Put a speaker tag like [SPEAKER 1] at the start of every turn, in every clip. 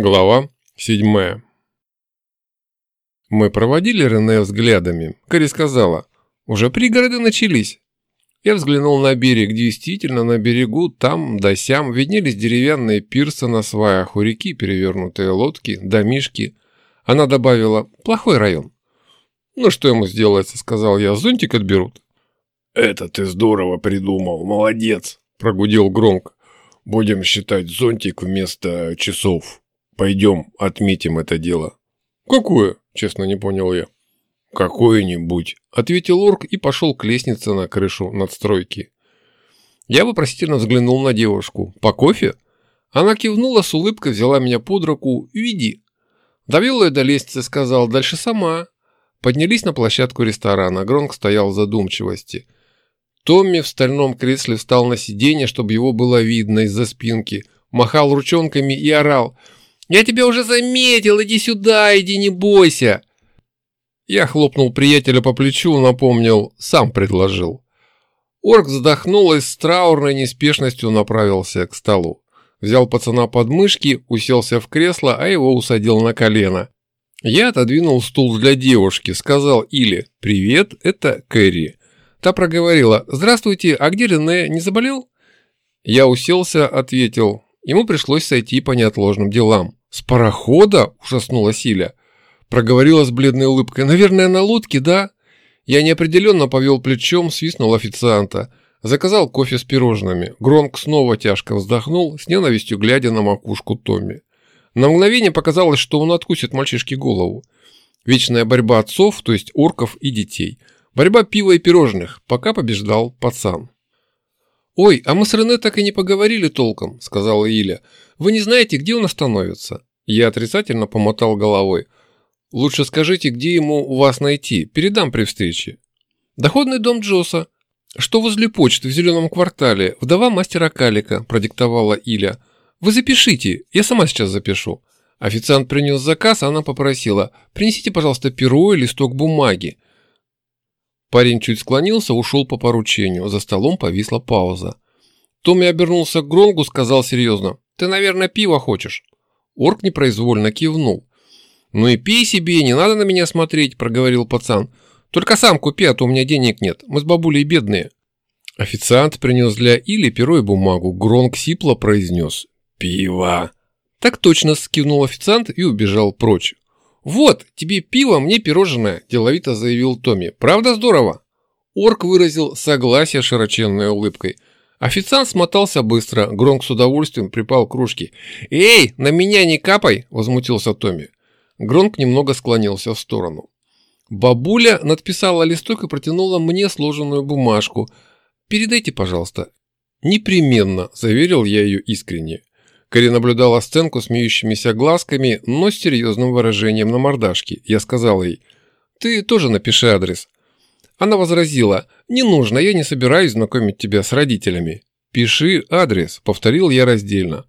[SPEAKER 1] Глава седьмая. Мы проводили Рене взглядами. Кэрри сказала, уже пригороды начались. Я взглянул на берег. Действительно, на берегу, там да сям, виднелись деревянные пирсы на сваях у реки, перевернутые лодки, домишки. Она добавила, плохой район. «Ну что ему сделается?» – сказал я. «Зонтик отберут».
[SPEAKER 2] «Это ты здорово придумал, молодец!» – прогудел громко. «Будем считать зонтик вместо часов». Пойдем, отметим это дело.
[SPEAKER 1] Какое? Честно не понял я.
[SPEAKER 2] Какое-нибудь, ответил орк и пошел к лестнице на крышу надстройки.
[SPEAKER 1] Я вопросительно взглянул на девушку. По кофе? Она кивнула с улыбкой, взяла меня под руку. «Веди». Довел ее до лестницы, сказал, дальше сама. Поднялись на площадку ресторана. Гронк стоял в задумчивости. Томми в стальном кресле встал на сиденье, чтобы его было видно из-за спинки. Махал ручонками и орал – «Я тебя уже заметил, иди сюда, иди, не бойся!» Я хлопнул приятеля по плечу, напомнил, сам предложил. Орк вздохнул и с траурной неспешностью направился к столу. Взял пацана под мышки, уселся в кресло, а его усадил на колено. Я отодвинул стул для девушки, сказал Иле «Привет, это Кэрри». Та проговорила «Здравствуйте, а где Рене, не заболел?» Я уселся, ответил Ему пришлось сойти по неотложным делам. «С парохода?» – ужаснулась Силя. Проговорила с бледной улыбкой. «Наверное, на лодке, да?» Я неопределенно повел плечом, свистнул официанта. Заказал кофе с пирожными. Гронк снова тяжко вздохнул, с ненавистью глядя на макушку Томми. На мгновение показалось, что он откусит мальчишке голову. Вечная борьба отцов, то есть орков и детей. Борьба пива и пирожных, пока побеждал пацан. «Ой, а мы с Рене так и не поговорили толком», – сказала Иля. «Вы не знаете, где он остановится?» Я отрицательно помотал головой. «Лучше скажите, где ему у вас найти. Передам при встрече». «Доходный дом Джоса. Что возле почты в зеленом квартале. Вдова мастера Калика», – продиктовала Иля. «Вы запишите. Я сама сейчас запишу». Официант принес заказ, а она попросила. «Принесите, пожалуйста, перо и листок бумаги». Парень чуть склонился, ушел по поручению. За столом повисла пауза. Томми обернулся к Гронгу, сказал серьезно. «Ты, наверное, пиво хочешь?» Орк непроизвольно кивнул. «Ну и пей себе, не надо на меня смотреть», – проговорил пацан. «Только сам купи, а то у меня денег нет. Мы с бабулей бедные». Официант принес для Или перо и бумагу. Гронг сипло произнес «Пиво». «Так точно», – скивнул официант и убежал прочь. «Вот, тебе пиво, мне пирожное», – деловито заявил Томми. «Правда здорово?» Орк выразил согласие широченной улыбкой. Официант смотался быстро, Гронк с удовольствием припал к кружке. «Эй, на меня не капай!» – возмутился Томми. Гронк немного склонился в сторону. Бабуля надписала листок и протянула мне сложенную бумажку. «Передайте, пожалуйста». «Непременно», – заверил я ее искренне. Кэрри наблюдала сценку смеющимися глазками, но с серьезным выражением на мордашке. Я сказал ей, «Ты тоже напиши адрес». Она возразила, «Не нужно, я не собираюсь знакомить тебя с родителями». «Пиши адрес», — повторил я раздельно.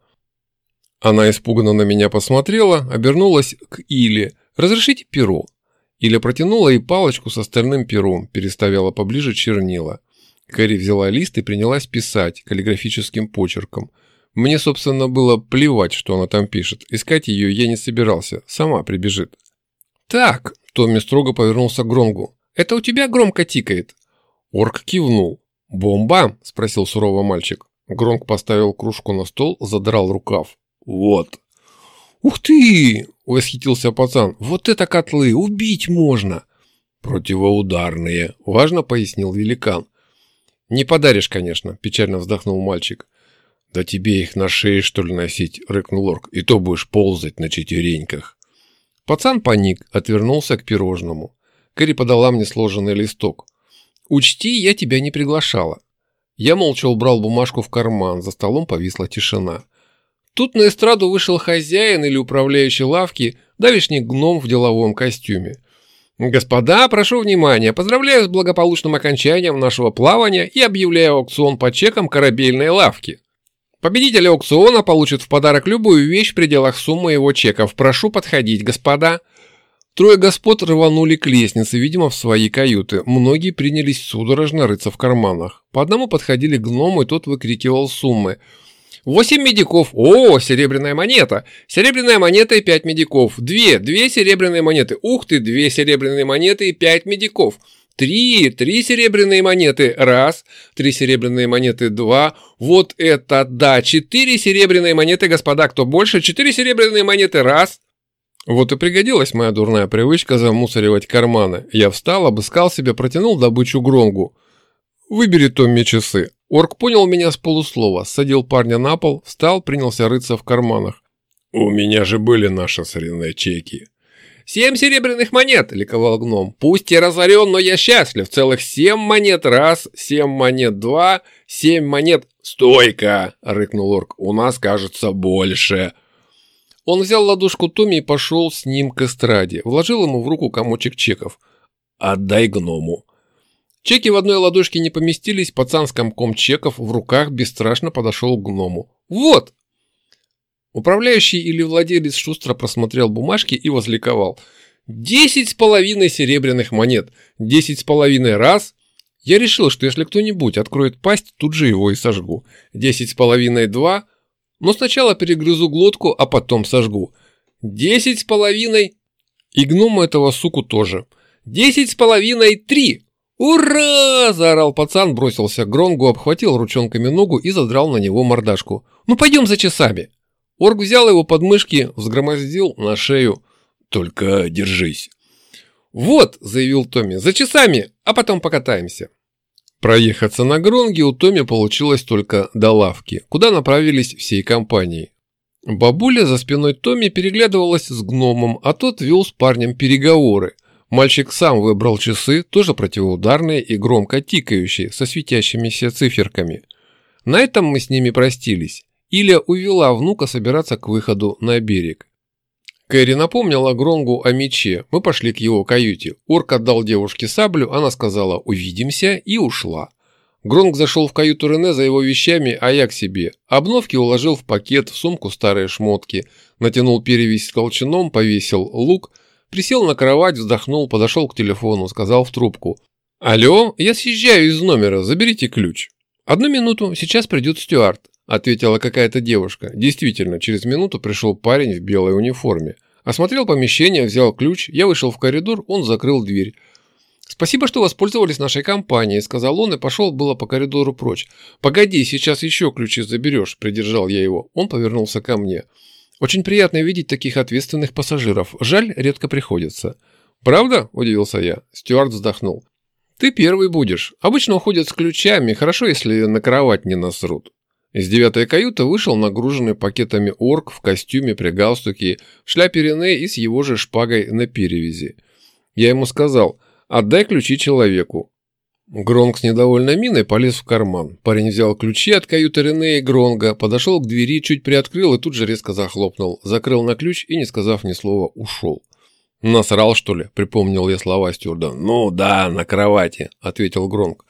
[SPEAKER 1] Она испуганно на меня посмотрела, обернулась к Иле. «Разрешите перо?» Иля протянула ей палочку с остальным пером, переставила поближе чернила. Кэрри взяла лист и принялась писать каллиграфическим почерком. Мне, собственно, было плевать, что она там пишет. Искать ее я не собирался. Сама прибежит. «Так», – Томми строго повернулся к Гронгу. «Это у тебя громко тикает?» Орк кивнул. «Бомба?» – спросил сурово мальчик. Гронк поставил кружку на стол, задрал рукав. «Вот». «Ух ты!» – восхитился пацан. «Вот это котлы! Убить можно!»
[SPEAKER 2] «Противоударные», – важно пояснил великан.
[SPEAKER 1] «Не подаришь, конечно», – печально вздохнул мальчик.
[SPEAKER 2] «Да тебе их на шее, что ли, носить?» – рыкнул орк. «И то будешь ползать на четвереньках».
[SPEAKER 1] Пацан паник, отвернулся к пирожному. Кэрри подала мне сложенный листок. «Учти, я тебя не приглашала». Я молча убрал бумажку в карман, за столом повисла тишина. Тут на эстраду вышел хозяин или управляющий лавки, давишний гном в деловом костюме. «Господа, прошу внимания, поздравляю с благополучным окончанием нашего плавания и объявляю аукцион по чекам корабельной лавки». Победитель аукциона получит в подарок любую вещь в пределах суммы его чеков. Прошу подходить, господа. Трое господ рванули к лестнице, видимо, в свои каюты. Многие принялись судорожно рыться в карманах. По одному подходили к и тот выкрикивал суммы. Восемь медиков. О, серебряная монета. Серебряная монета и пять медиков. Две. Две серебряные монеты. Ух ты, две серебряные монеты и пять медиков. Три. Три серебряные монеты. Раз. Три серебряные монеты. Два. Вот это да. Четыре серебряные монеты, господа. Кто больше? Четыре серебряные монеты. Раз. Вот и пригодилась моя дурная привычка замусоривать карманы. Я встал, обыскал себя, протянул добычу Гронгу. «Выбери Томми часы». Орк понял меня с полуслова, садил парня на пол, встал, принялся рыться в карманах.
[SPEAKER 2] «У меня же были наши с чеки».
[SPEAKER 1] «Семь серебряных монет!» – ликовал гном. «Пусть я разорен, но я счастлив. Целых семь монет раз, семь монет два, семь монет...»
[SPEAKER 2] «Стойка!» – рыкнул орк. «У нас, кажется, больше».
[SPEAKER 1] Он взял ладошку Томми и пошел с ним к эстраде. Вложил ему в руку комочек чеков.
[SPEAKER 2] «Отдай гному».
[SPEAKER 1] Чеки в одной ладошке не поместились, пацан с комком чеков в руках бесстрашно подошел к гному. «Вот!» Управляющий или владелец шустро просмотрел бумажки и возликовал. «Десять с половиной серебряных монет! Десять с половиной раз!» Я решил, что если кто-нибудь откроет пасть, тут же его и сожгу. Десять с половиной два, но сначала перегрызу глотку, а потом сожгу. Десять с половиной... И гному этого суку тоже. Десять с половиной три! «Ура!» – заорал пацан, бросился к Гронгу, обхватил ручонками ногу и задрал на него мордашку. «Ну пойдем за часами!» Орг взял его под мышки, взгромоздил на шею.
[SPEAKER 2] «Только держись!»
[SPEAKER 1] «Вот!» – заявил Томми. «За часами, а потом покатаемся!» Проехаться на Гронге у Томи получилось только до лавки, куда направились всей компанией. Бабуля за спиной Томи переглядывалась с гномом, а тот вел с парнем переговоры. Мальчик сам выбрал часы, тоже противоударные и громко тикающие, со светящимися циферками. На этом мы с ними простились. Иля увела внука собираться к выходу на берег. Кэрри напомнила Гронгу о мече. Мы пошли к его каюте. Орк отдал девушке саблю, она сказала «увидимся» и ушла. Гронг зашел в каюту Рене за его вещами, а я к себе. Обновки уложил в пакет, в сумку старые шмотки. Натянул перевязь с колчаном, повесил лук. Присел на кровать, вздохнул, подошел к телефону, сказал в трубку. «Алло, я съезжаю из номера, заберите ключ». «Одну минуту, сейчас придет Стюарт» ответила какая-то девушка. Действительно, через минуту пришел парень в белой униформе. Осмотрел помещение, взял ключ, я вышел в коридор, он закрыл дверь. «Спасибо, что воспользовались нашей компанией», – сказал он и пошел было по коридору прочь. «Погоди, сейчас еще ключи заберешь», – придержал я его. Он повернулся ко мне. «Очень приятно видеть таких ответственных пассажиров. Жаль, редко приходится». «Правда?» – удивился я. Стюарт вздохнул. «Ты первый будешь. Обычно уходят с ключами. Хорошо, если на кровать не насрут». Из девятой каюты вышел нагруженный пакетами орк в костюме при галстуке, шляпе Рене и с его же шпагой на перевязи. Я ему сказал «Отдай ключи человеку». Гронг с недовольной миной полез в карман. Парень взял ключи от каюты Рене и Гронга, подошел к двери, чуть приоткрыл и тут же резко захлопнул. Закрыл на ключ и, не сказав ни слова, ушел. «Насрал, что ли?» – припомнил я слова стюарда.
[SPEAKER 2] «Ну да, на кровати», – ответил Гронг.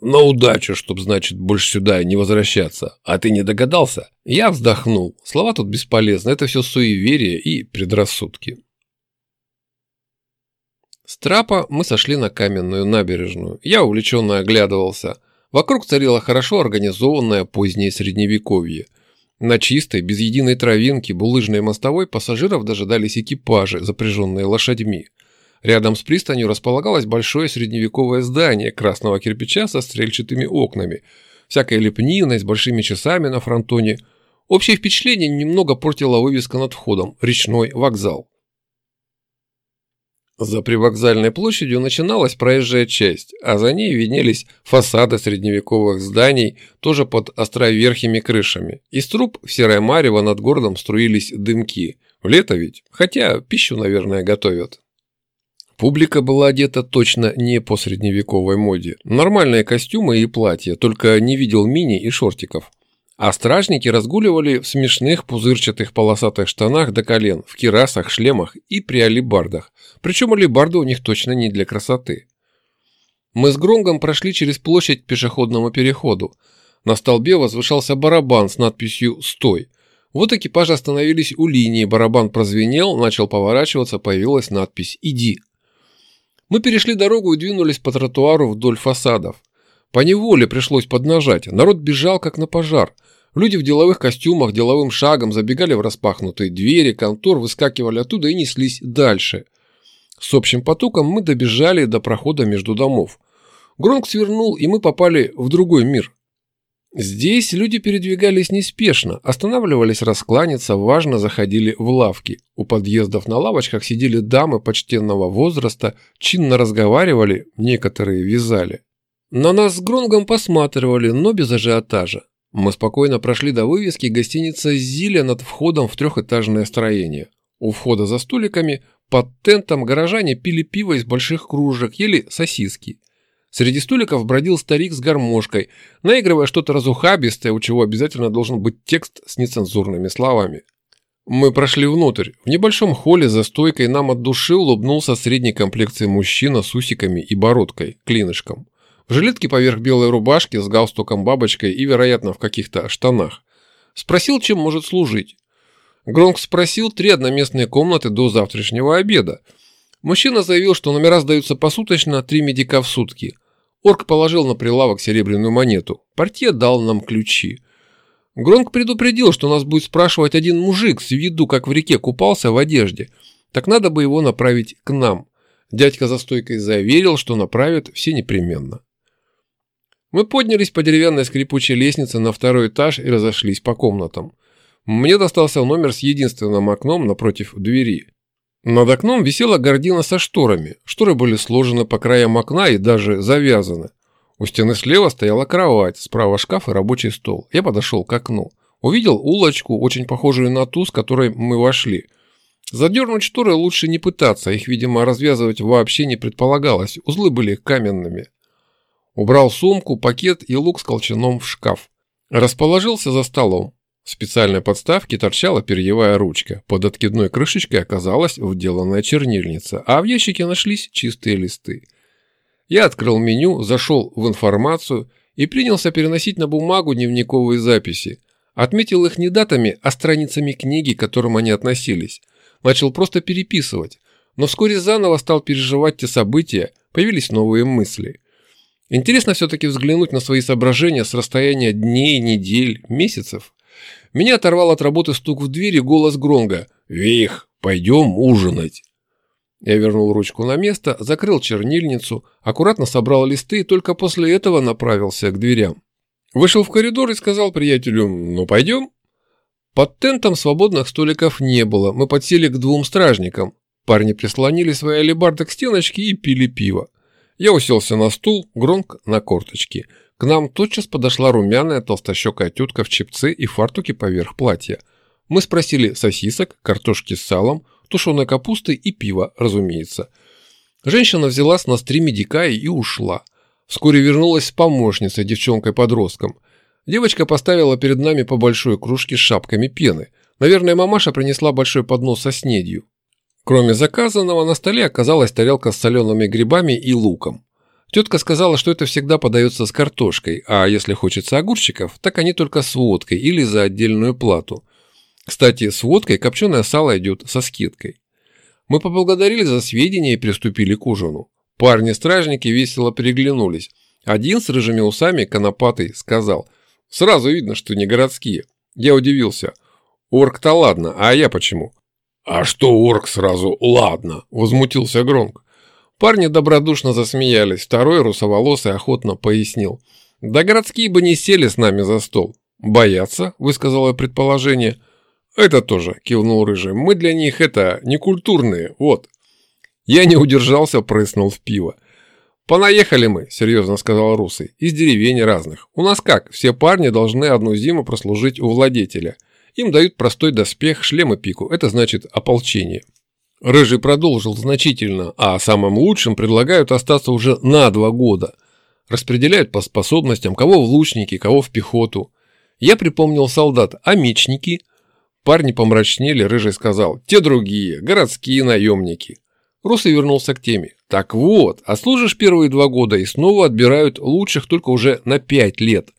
[SPEAKER 1] На удачу, чтоб, значит, больше сюда не возвращаться. А ты не догадался? Я вздохнул. Слова тут бесполезны. Это все суеверие и предрассудки. С трапа мы сошли на каменную набережную. Я увлеченно оглядывался. Вокруг царило хорошо организованное позднее средневековье. На чистой, без единой травинки, булыжной мостовой пассажиров дожидались экипажи, запряженные лошадьми. Рядом с пристанью располагалось большое средневековое здание красного кирпича со стрельчатыми окнами, всякой лепниной с большими часами на фронтоне. Общее впечатление немного портила вывеска над входом «Речной вокзал». За привокзальной площадью начиналась проезжая часть, а за ней виднелись фасады средневековых зданий, тоже под островерхими крышами. Из труб в серое марево над городом струились дымки. В лето ведь, хотя пищу, наверное, готовят. Публика была одета точно не по средневековой моде. Нормальные костюмы и платья, только не видел мини и шортиков. А стражники разгуливали в смешных пузырчатых полосатых штанах до колен, в кирасах, шлемах и при алибардах. Причем алибарды у них точно не для красоты. Мы с Гронгом прошли через площадь к пешеходному переходу. На столбе возвышался барабан с надписью «Стой». Вот экипажи остановились у линии, барабан прозвенел, начал поворачиваться, появилась надпись «Иди». Мы перешли дорогу и двинулись по тротуару вдоль фасадов. По неволе пришлось поднажать, народ бежал как на пожар. Люди в деловых костюмах деловым шагом забегали в распахнутые двери, контор, выскакивали оттуда и неслись дальше. С общим потоком мы добежали до прохода между домов. Гронк свернул, и мы попали в другой мир. Здесь люди передвигались неспешно, останавливались раскланяться, важно заходили в лавки. У подъездов на лавочках сидели дамы почтенного возраста, чинно разговаривали, некоторые вязали. На нас с Гронгом посматривали, но без ажиотажа. Мы спокойно прошли до вывески гостиница «Зиля» над входом в трехэтажное строение. У входа за столиками под тентом горожане пили пиво из больших кружек, ели сосиски. Среди столиков бродил старик с гармошкой, наигрывая что-то разухабистое, у чего обязательно должен быть текст с нецензурными словами. Мы прошли внутрь. В небольшом холле за стойкой нам от души улыбнулся средней комплекции мужчина с усиками и бородкой, клинышком. В жилетке поверх белой рубашки с галстуком-бабочкой и, вероятно, в каких-то штанах. Спросил, чем может служить. Гронк спросил три одноместные комнаты до завтрашнего обеда. Мужчина заявил, что номера сдаются посуточно, три медика в сутки. Орк положил на прилавок серебряную монету. Портье дал нам ключи. Гронк предупредил, что нас будет спрашивать один мужик с виду, как в реке купался в одежде. Так надо бы его направить к нам. Дядька за стойкой заверил, что направят все непременно. Мы поднялись по деревянной скрипучей лестнице на второй этаж и разошлись по комнатам. Мне достался номер с единственным окном напротив двери. Над окном висела гардина со шторами. Шторы были сложены по краям окна и даже завязаны. У стены слева стояла кровать, справа шкаф и рабочий стол. Я подошел к окну. Увидел улочку, очень похожую на ту, с которой мы вошли. Задернуть шторы лучше не пытаться, их, видимо, развязывать вообще не предполагалось, узлы были каменными. Убрал сумку, пакет и лук с колчаном в шкаф. Расположился за столом. Специальной подставке торчала перьевая ручка. Под откидной крышечкой оказалась вделанная чернильница, а в ящике нашлись чистые листы. Я открыл меню, зашел в информацию и принялся переносить на бумагу дневниковые записи. Отметил их не датами, а страницами книги, к которым они относились. Начал просто переписывать, но вскоре заново стал переживать те события, появились новые мысли – Интересно все-таки взглянуть на свои соображения с расстояния дней, недель, месяцев. Меня оторвал от работы стук в дверь и голос Гронга. «Вих, пойдем ужинать!» Я вернул ручку на место, закрыл чернильницу, аккуратно собрал листы и только после этого направился к дверям. Вышел в коридор и сказал приятелю «Ну, пойдем?» Под тентом свободных столиков не было, мы подсели к двум стражникам. Парни прислонили свои алебарды к стеночке и пили пиво. Я уселся на стул, Гронк на корточки. К нам тотчас подошла румяная толстощекая тетка в чепце и фартуке поверх платья. Мы спросили сосисок, картошки с салом, тушеной капусты и пива, разумеется. Женщина взяла с нас три медика и ушла. Вскоре вернулась с помощницей, девчонкой-подростком. Девочка поставила перед нами по большой кружке с шапками пены. Наверное, мамаша принесла большой поднос со снедью. Кроме заказанного, на столе оказалась тарелка с солеными грибами и луком. Тетка сказала, что это всегда подается с картошкой, а если хочется огурчиков, так они только с водкой или за отдельную плату. Кстати, с водкой копченое сало идет со скидкой. Мы поблагодарили за сведения и приступили к ужину. Парни-стражники весело переглянулись. Один с рыжими усами, конопатый, сказал, «Сразу видно, что не городские». Я удивился. «Орк-то ладно, а я почему?» «А что орк сразу? Ладно!» – возмутился Гронк. Парни добродушно засмеялись, второй русоволосый охотно пояснил. «Да городские бы не сели с нами за стол». «Боятся?» – высказала предположение. «Это тоже», – кивнул Рыжий. «Мы для них это, некультурные, вот». Я не удержался, прыснул в пиво. «Понаехали мы», – серьезно сказал Русый, – «из деревень разных. У нас как, все парни должны одну зиму прослужить у владетеля – им дают простой доспех, шлем и пику. Это значит ополчение. Рыжий продолжил значительно, а самым лучшим предлагают остаться уже на два года. Распределяют по способностям, кого в лучники, кого в пехоту. Я припомнил солдат, а мечники? Парни помрачнели, Рыжий сказал, те другие, городские наемники. Русый вернулся к теме. Так вот, а служишь первые два года и снова отбирают лучших только уже на пять лет.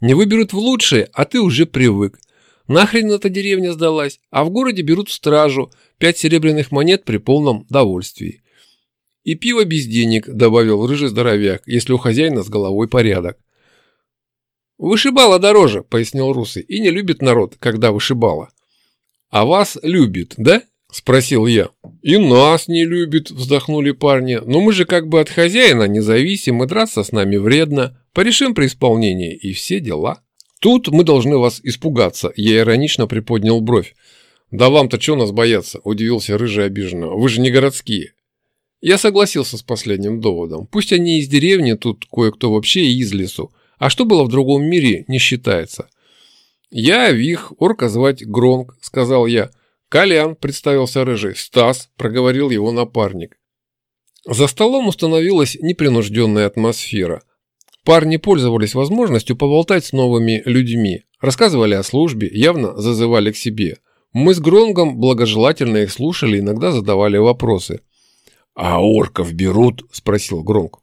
[SPEAKER 1] Не выберут в лучшие, а ты уже привык. Нахрен эта деревня сдалась, а в городе берут в стражу пять серебряных монет при полном довольствии. И пиво без денег, добавил рыжий здоровяк, если у хозяина с головой порядок. «Вышибала дороже», — пояснил Русый, — «и не любит народ, когда вышибала». «А вас любит, да?» – спросил я. «И нас не любит», – вздохнули парни. «Но мы же как бы от хозяина не зависим, и драться с нами вредно. Порешим при исполнении, и все дела». «Тут мы должны вас испугаться», – я иронично приподнял бровь. «Да вам-то что нас бояться?» – удивился Рыжий обиженно. «Вы же не городские». Я согласился с последним доводом. Пусть они из деревни, тут кое-кто вообще из лесу. А что было в другом мире, не считается. «Я Вих, орка звать Гронк», — сказал я. «Колян», — представился Рыжий. «Стас», — проговорил его напарник. За столом установилась непринужденная атмосфера. Парни пользовались возможностью поболтать с новыми людьми, рассказывали о службе, явно зазывали к себе. Мы с Гронгом благожелательно их слушали, иногда задавали вопросы. «А орков берут?» – спросил Гронг.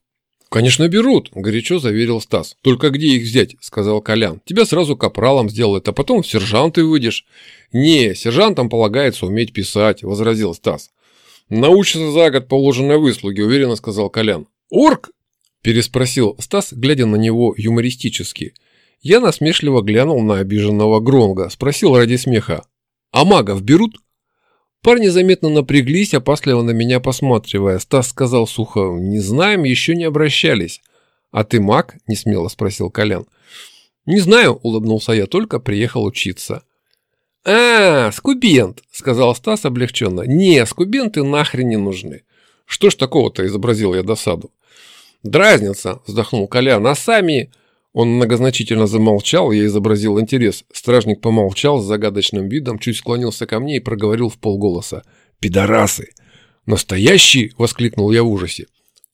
[SPEAKER 1] «Конечно берут», – горячо заверил Стас. «Только где их взять?» – сказал Колян. «Тебя сразу капралом сделают, а потом в сержанты выйдешь». «Не, сержантам полагается уметь писать», – возразил Стас. «Научится за год положенной выслуги», – уверенно сказал Колян. «Орк?» – переспросил Стас, глядя на него юмористически. Я насмешливо глянул на обиженного Гронга, спросил ради смеха. «А магов берут?» Парни заметно напряглись, опасливо на меня посматривая. Стас сказал сухо, не знаем, еще не обращались. А ты маг? Не смело спросил Колян. Не знаю, улыбнулся я, только приехал учиться. «А, скубент!» – сказал Стас облегченно. «Не, скубенты нахрен не нужны». «Что ж такого-то?» – изобразил я досаду. «Дразнится!» – вздохнул Колян. «А сами...» Он многозначительно замолчал, я изобразил интерес. Стражник помолчал с загадочным видом, чуть склонился ко мне и проговорил в полголоса. «Пидорасы!» «Настоящие?» – воскликнул я в ужасе.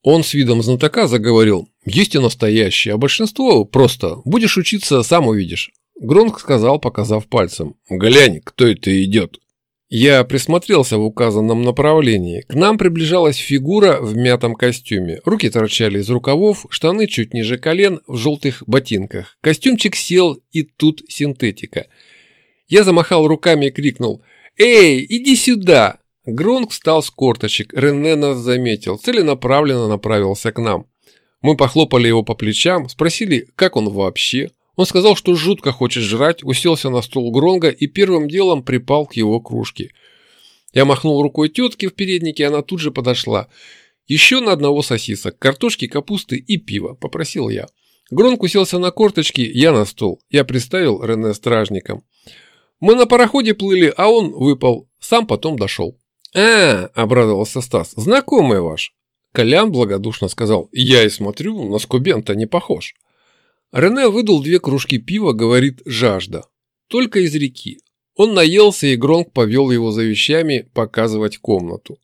[SPEAKER 1] Он с видом знатока заговорил. «Есть и настоящие, а большинство просто. Будешь учиться, сам увидишь». Гронк сказал, показав пальцем. «Глянь, кто это идет!» Я присмотрелся в указанном направлении. К нам приближалась фигура в мятом костюме. Руки торчали из рукавов, штаны чуть ниже колен, в желтых ботинках. Костюмчик сел, и тут синтетика. Я замахал руками и крикнул «Эй, иди сюда!» Гронк встал с корточек, Рене нас заметил, целенаправленно направился к нам. Мы похлопали его по плечам, спросили, как он вообще. Он сказал, что жутко хочет жрать, уселся на стул Гронга и первым делом припал к его кружке. Я махнул рукой тетке в переднике, она тут же подошла. «Еще на одного сосисок, картошки, капусты и пива», – попросил я. Гронк уселся на корточки, я на стол. Я представил Рене стражником. Мы на пароходе плыли, а он выпал. Сам потом дошел. «А, — обрадовался Стас, — знакомый ваш». Колян благодушно сказал, «Я и смотрю, на скубента не похож». Рене выдал две кружки пива, говорит «жажда». Только из реки. Он наелся, и Гронк повел его за вещами показывать комнату.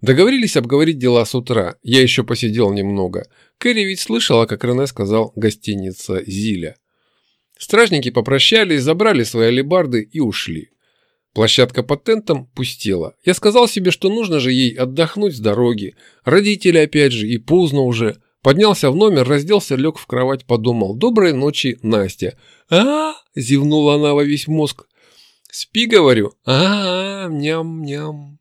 [SPEAKER 1] Договорились обговорить дела с утра. Я еще посидел немного. Кэрри ведь слышала, как Рене сказал гостиница «Зиля». Стражники попрощались, забрали свои алебарды и ушли. Площадка под тентом пустела. Я сказал себе, что нужно же ей отдохнуть с дороги. Родители опять же, и поздно уже. Поднялся в номер, разделся, лег в кровать, подумал. «Доброй ночи, Настя». а, зевнула она во весь мозг. «Спи, говорю». «А-а-а, ням-ням».